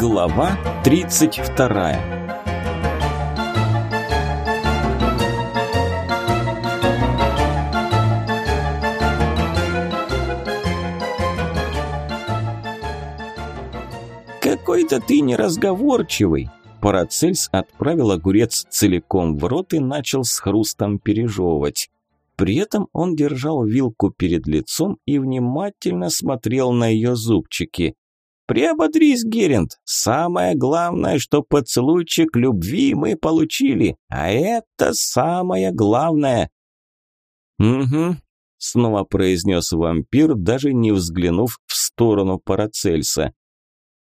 Глава 32 «Какой-то ты неразговорчивый!» Парацельс отправил огурец целиком в рот и начал с хрустом пережевывать. При этом он держал вилку перед лицом и внимательно смотрел на ее зубчики. «Приободрись, Геринд! Самое главное, что поцелуйчик любви мы получили, а это самое главное!» «Угу», – снова произнес вампир, даже не взглянув в сторону Парацельса.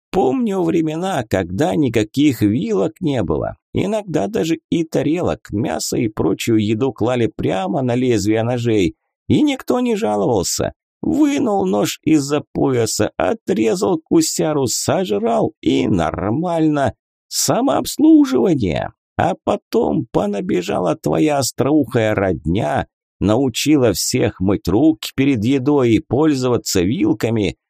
Помню времена, когда никаких вилок не было. Иногда даже и тарелок, мясо и прочую еду клали прямо на лезвие ножей. И никто не жаловался. Вынул нож из-за пояса, отрезал кусяру, сожрал и нормально. Самообслуживание. А потом понабежала твоя остроухая родня, научила всех мыть руки перед едой и пользоваться вилками –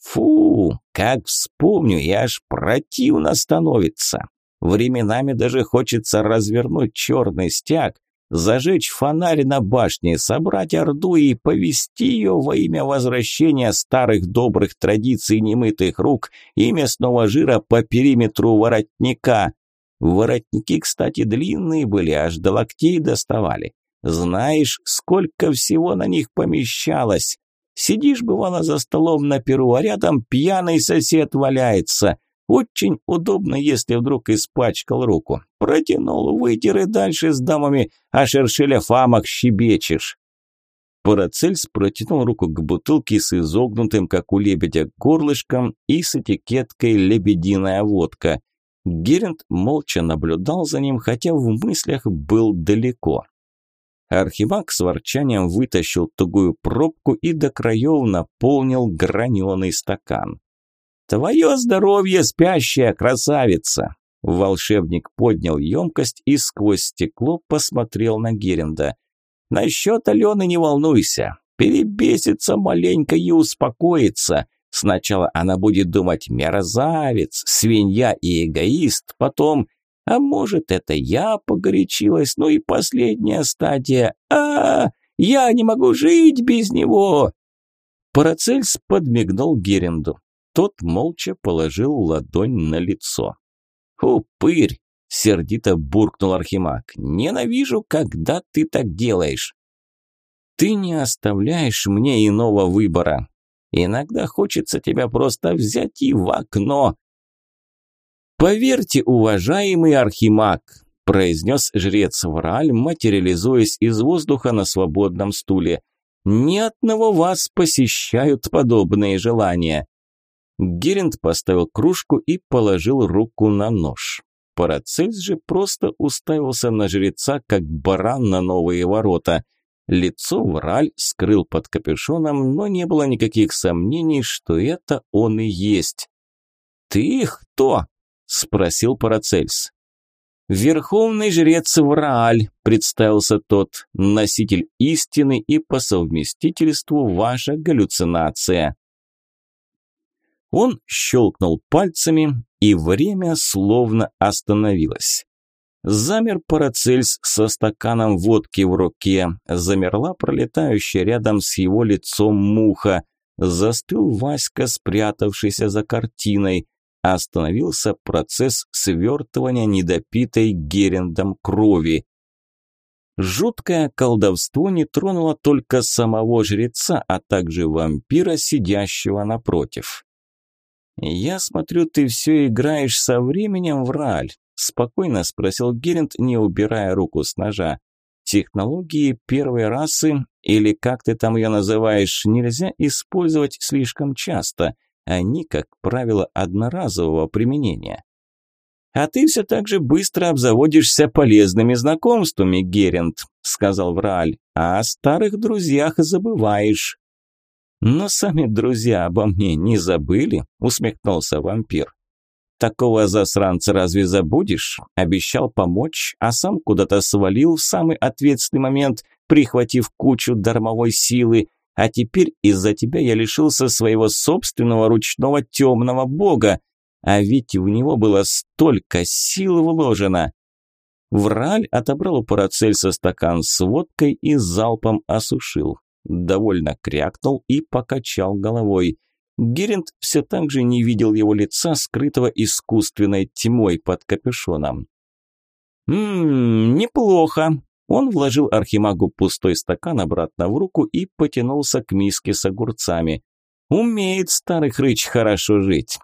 Фу, как вспомню, и аж противно становится. Временами даже хочется развернуть черный стяг, зажечь фонарь на башне, собрать орду и повести ее во имя возвращения старых добрых традиций немытых рук и мясного жира по периметру воротника. Воротники, кстати, длинные были, аж до локтей доставали. Знаешь, сколько всего на них помещалось? Сидишь, бывало, за столом на перу, а рядом пьяный сосед валяется. Очень удобно, если вдруг испачкал руку. Протянул, вытер и дальше с дамами о шершеля-фамах щебечешь. Парацельс протянул руку к бутылке с изогнутым, как у лебедя, горлышком и с этикеткой «Лебединая водка». Геринд молча наблюдал за ним, хотя в мыслях был далеко. Архимаг с ворчанием вытащил тугую пробку и до краев наполнил граненый стакан. «Твое здоровье, спящая красавица!» Волшебник поднял емкость и сквозь стекло посмотрел на Геренда. «Насчет Алены не волнуйся. Перебесится маленько и успокоится. Сначала она будет думать «мерзавец», «свинья» и «эгоист», потом а может, это я погорячилась? Ну и последняя стадия. А, -а, -а я не могу жить без него. Парацельс подмигнул Геренду. Тот молча положил ладонь на лицо. «Упырь!» – сердито буркнул Архимаг. «Ненавижу, когда ты так делаешь». «Ты не оставляешь мне иного выбора. Иногда хочется тебя просто взять и в окно», «Поверьте, уважаемый архимаг», – произнес жрец Врааль, материализуясь из воздуха на свободном стуле. «Ни одного вас посещают подобные желания». Геринд поставил кружку и положил руку на нож. Парацельс же просто уставился на жреца, как баран на новые ворота. Лицо Враль скрыл под капюшоном, но не было никаких сомнений, что это он и есть. «Ты кто?» спросил Парацельс. «Верховный жрец Врааль», – представился тот, – «носитель истины и по совместительству ваша галлюцинация». Он щелкнул пальцами, и время словно остановилось. Замер Парацельс со стаканом водки в руке, замерла пролетающая рядом с его лицом муха, застыл Васька, спрятавшийся за картиной – остановился процесс свертывания недопитой Герендом крови. Жуткое колдовство не тронуло только самого жреца, а также вампира, сидящего напротив. «Я смотрю, ты все играешь со временем, Враль», – спокойно спросил Геринд, не убирая руку с ножа. «Технологии первой расы, или как ты там ее называешь, нельзя использовать слишком часто – они, как правило, одноразового применения. «А ты все так же быстро обзаводишься полезными знакомствами, Герент», – сказал Врааль, – «а о старых друзьях забываешь». «Но сами друзья обо мне не забыли», – усмехнулся вампир. «Такого засранца разве забудешь? Обещал помочь, а сам куда-то свалил в самый ответственный момент, прихватив кучу дармовой силы, а теперь из-за тебя я лишился своего собственного ручного темного бога. а ведь в него было столько сил вложено. Враль отобрал у Парацельса стакан с водкой и залпом осушил. Довольно крякнул и покачал головой. Геринд все так же не видел его лица, скрытого искусственной тьмой под капюшоном. «Ммм, неплохо». Он вложил архимагу пустой стакан обратно в руку и потянулся к миске с огурцами. «Умеет старый хрыч хорошо жить».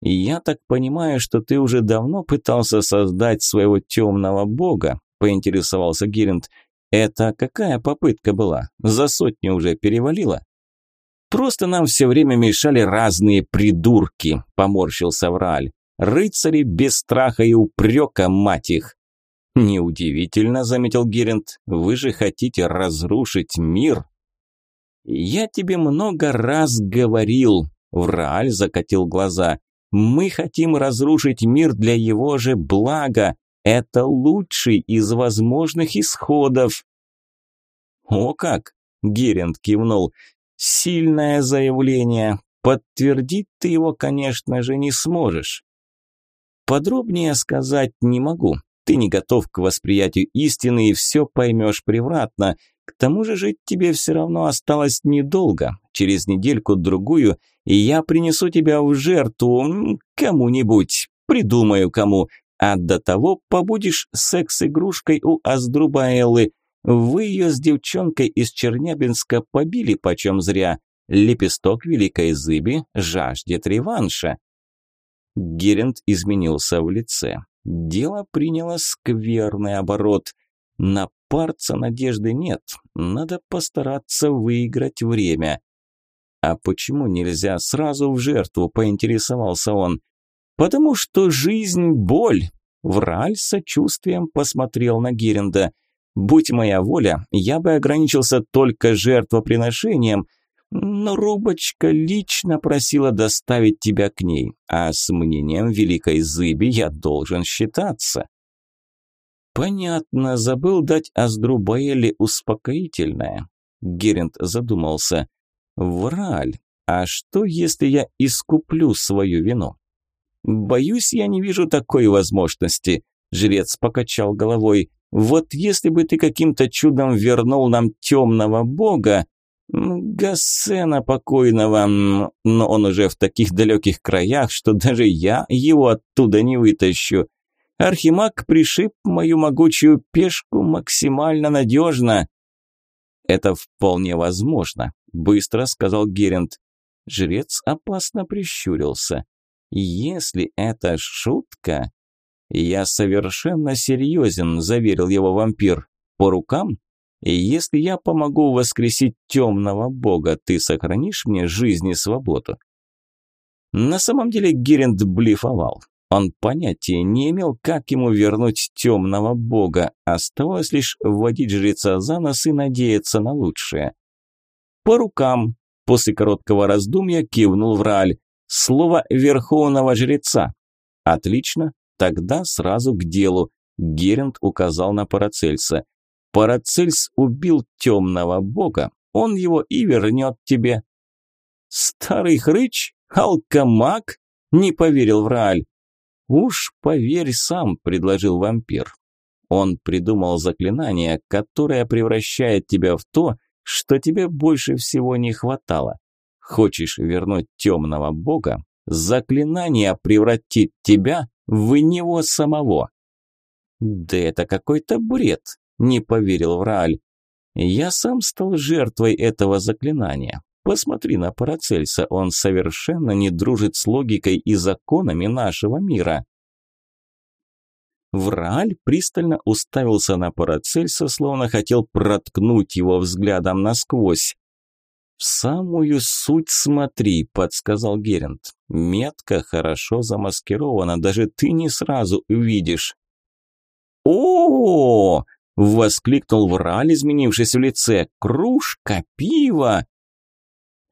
«Я так понимаю, что ты уже давно пытался создать своего темного бога», – поинтересовался Гиринд. «Это какая попытка была? За сотню уже перевалила?» «Просто нам все время мешали разные придурки», – поморщился Врааль. «Рыцари без страха и упрека, мать их!» «Неудивительно», – заметил Гиринд. «Вы же хотите разрушить мир?» «Я тебе много раз говорил», – Врааль закатил глаза. Мы хотим разрушить мир для его же блага. Это лучший из возможных исходов. О как! Геринд кивнул. Сильное заявление. Подтвердить ты его, конечно же, не сможешь. Подробнее сказать не могу. Ты не готов к восприятию истины и все поймешь превратно. К тому же жить тебе все равно осталось недолго. Через недельку-другую и я принесу тебя в жертву кому-нибудь, придумаю кому, а до того побудешь секс-игрушкой у Аздрубаэллы. Вы ее с девчонкой из Чернябинска побили почем зря. Лепесток великой зыби жаждет реванша. Геринд изменился в лице. Дело приняло скверный оборот. На парца надежды нет, надо постараться выиграть время. «А почему нельзя сразу в жертву?» – поинтересовался он. «Потому что жизнь – боль!» Враль сочувствием посмотрел на Геренда. «Будь моя воля, я бы ограничился только жертвоприношением, но Рубочка лично просила доставить тебя к ней, а с мнением Великой Зыби я должен считаться». «Понятно, забыл дать Аздрубаэле успокоительное». Геринд задумался – Враль, а что, если я искуплю свою вину? Боюсь, я не вижу такой возможности. Жрец покачал головой. Вот если бы ты каким-то чудом вернул нам темного бога, Гассена покойного, но он уже в таких далеких краях, что даже я его оттуда не вытащу. Архимаг пришиб мою могучую пешку максимально надежно. Это вполне возможно, быстро сказал Геринд. Жрец опасно прищурился. Если это шутка... Я совершенно серьезен, заверил его вампир. По рукам? И если я помогу воскресить темного бога, ты сохранишь мне жизнь и свободу? На самом деле Геринд блефовал. Он понятия не имел, как ему вернуть темного бога. Оставалось лишь вводить жреца за нос и надеяться на лучшее. «По рукам!» – после короткого раздумья кивнул Врааль. «Слово верховного жреца». «Отлично, тогда сразу к делу», – Геринд указал на Парацельса. «Парацельс убил темного бога, он его и вернет тебе». «Старый хрыч? Алкомак?» – не поверил Врааль. «Уж поверь сам», – предложил вампир. Он придумал заклинание, которое превращает тебя в то, что тебе больше всего не хватало. Хочешь вернуть темного бога? Заклинание превратит тебя в него самого. Да это какой-то бред, не поверил Врааль. Я сам стал жертвой этого заклинания. Посмотри на Парацельса, он совершенно не дружит с логикой и законами нашего мира. Врааль пристально уставился на Парацельса, словно хотел проткнуть его взглядом насквозь. «В самую суть смотри», – подсказал Геринд. «Метка хорошо замаскирована, даже ты не сразу увидишь». «О-о-о!» – воскликнул Врааль, изменившись в лице. «Кружка пива!»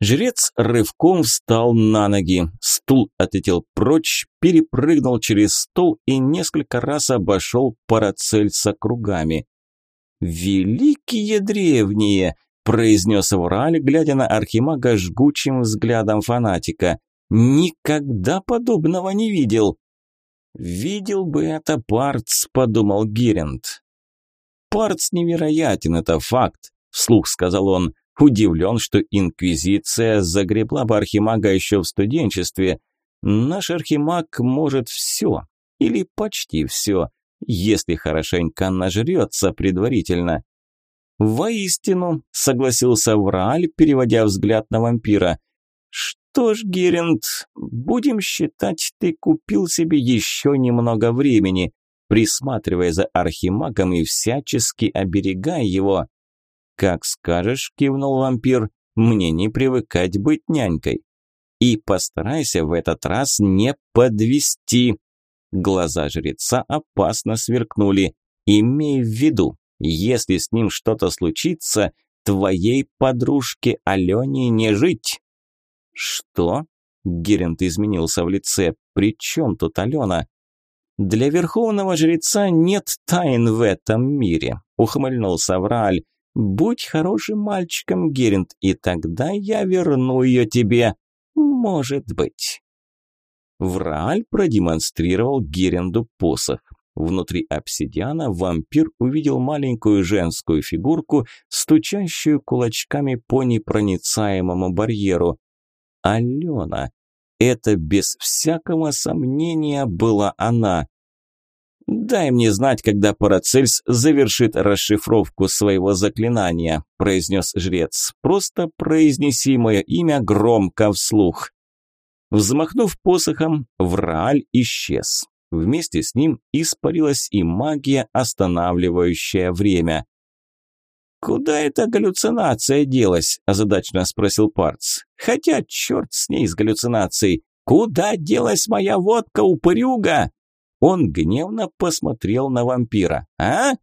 Жрец рывком встал на ноги, стул отлетел прочь, перепрыгнул через стол и несколько раз обошел Парацельса кругами. «Великие древние!» – произнес Враль, глядя на Архимага жгучим взглядом фанатика. Никогда подобного не видел. Видел бы это Парц, подумал Герент. Парц невероятен, это факт, вслух сказал он. Удивлен, что Инквизиция загребла бы Архимага еще в студенчестве. Наш Архимаг может все, или почти все, если хорошенько нажрется предварительно. «Воистину», – согласился Врааль, переводя взгляд на вампира. «Что ж, Геринд, будем считать, ты купил себе еще немного времени, присматривая за архимагом и всячески оберегая его». «Как скажешь», – кивнул вампир, – «мне не привыкать быть нянькой». «И постарайся в этот раз не подвести. Глаза жреца опасно сверкнули. «Имей в виду, если с ним что-то случится, твоей подружке Алене не жить». «Что?» – Герент изменился в лице. «При чем тут Алена?» «Для верховного жреца нет тайн в этом мире», – ухмыльнулся Врааль. «Будь хорошим мальчиком, Герент, и тогда я верну ее тебе. Может быть». Врааль продемонстрировал Геренду посох. Внутри обсидиана вампир увидел маленькую женскую фигурку, стучащую кулачками по непроницаемому барьеру. Алена. Это без всякого сомнения была она. «Дай мне знать, когда Парацельс завершит расшифровку своего заклинания», – произнес жрец. «Просто произнеси мое имя громко вслух». Взмахнув посохом, Врааль исчез. Вместе с ним испарилась и магия, останавливающая время. «Куда эта галлюцинация делась?» – озадачно спросил Парц. «Хотя черт с ней с галлюцинацией! Куда делась моя водка, упырюга?» Он гневно посмотрел на вампира. «А?»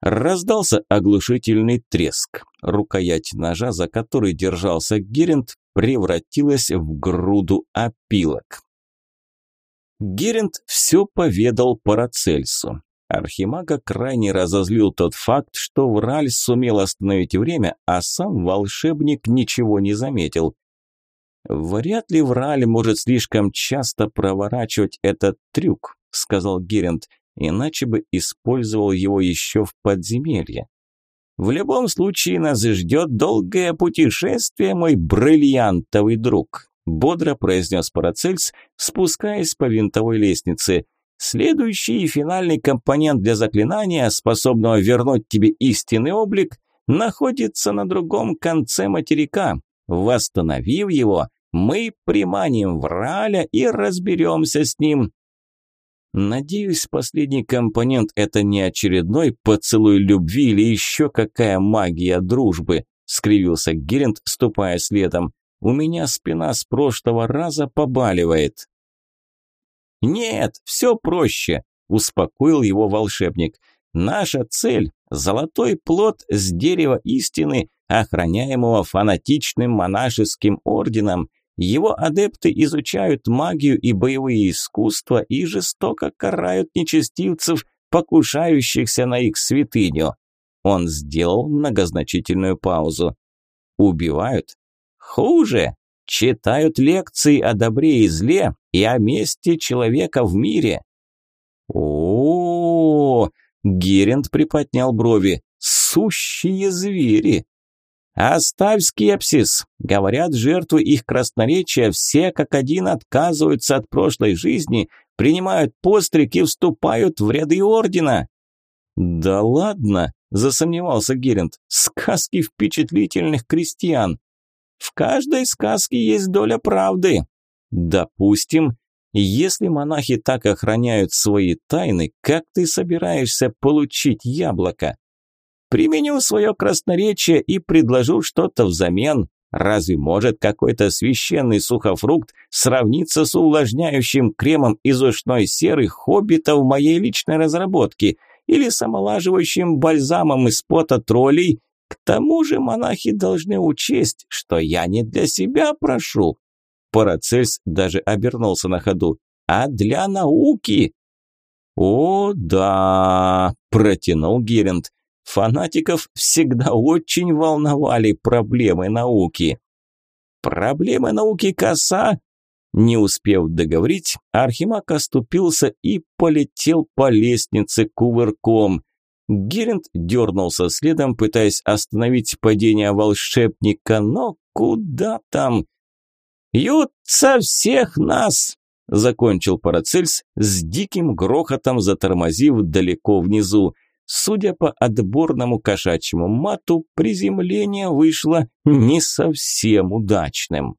Раздался оглушительный треск. Рукоять ножа, за который держался Герент, превратилась в груду опилок. Герент все поведал Парацельсу. Архимага крайне разозлил тот факт, что Враль сумел остановить время, а сам волшебник ничего не заметил. «Вряд ли Враль может слишком часто проворачивать этот трюк», – сказал Герент, – «иначе бы использовал его еще в подземелье». «В любом случае нас ждет долгое путешествие, мой бриллиантовый друг», бодро произнес Парацельс, спускаясь по винтовой лестнице. Следующий и финальный компонент для заклинания, способного вернуть тебе истинный облик, находится на другом конце материка. Восстановив его, мы приманим Враля и разберемся с ним. Надеюсь, последний компонент – это не очередной поцелуй любви или еще какая магия дружбы, скривился Геринд, ступая следом. У меня спина с прошлого раза побаливает. Нет, все проще, успокоил его волшебник. Наша цель – золотой плод с дерева истины, охраняемого фанатичным монашеским орденом. Его адепты изучают магию и боевые искусства и жестоко карают нечестивцев, покушающихся на их святыню. Он сделал многозначительную паузу. Убивают Хуже, читают лекции о добре и зле и о месте человека в мире. О, -о, -о, -о приподнял брови. Сущие звери. Оставь скепсис. Говорят, жертвы их красноречия все как один отказываются от прошлой жизни, принимают постриг и вступают в ряды ордена. Да ладно, засомневался Герент. Сказки впечатлительных крестьян. В каждой сказке есть доля правды. Допустим, если монахи так охраняют свои тайны, как ты собираешься получить яблоко? Применю свое красноречие и предложу что-то взамен. Разве может какой-то священный сухофрукт сравниться с увлажняющим кремом из ушной серы хоббита в моей личной разработке или с омолаживающим бальзамом из пота троллей к тому же монахи должны учесть, что я не для себя прошу. Парацельс даже обернулся на ходу. А для науки. О, да, протянул Геринд. Фанатиков всегда очень волновали проблемы науки. Проблемы науки коса, Не успев договорить, Архимаг оступился и полетел по лестнице кувырком. Геринд дернулся следом, пытаясь остановить падение волшебника, но куда там? «Ют со всех нас!» – закончил Парацельс с диким грохотом, затормозив далеко внизу. Судя по отборному кошачьему мату, приземление вышло не совсем удачным.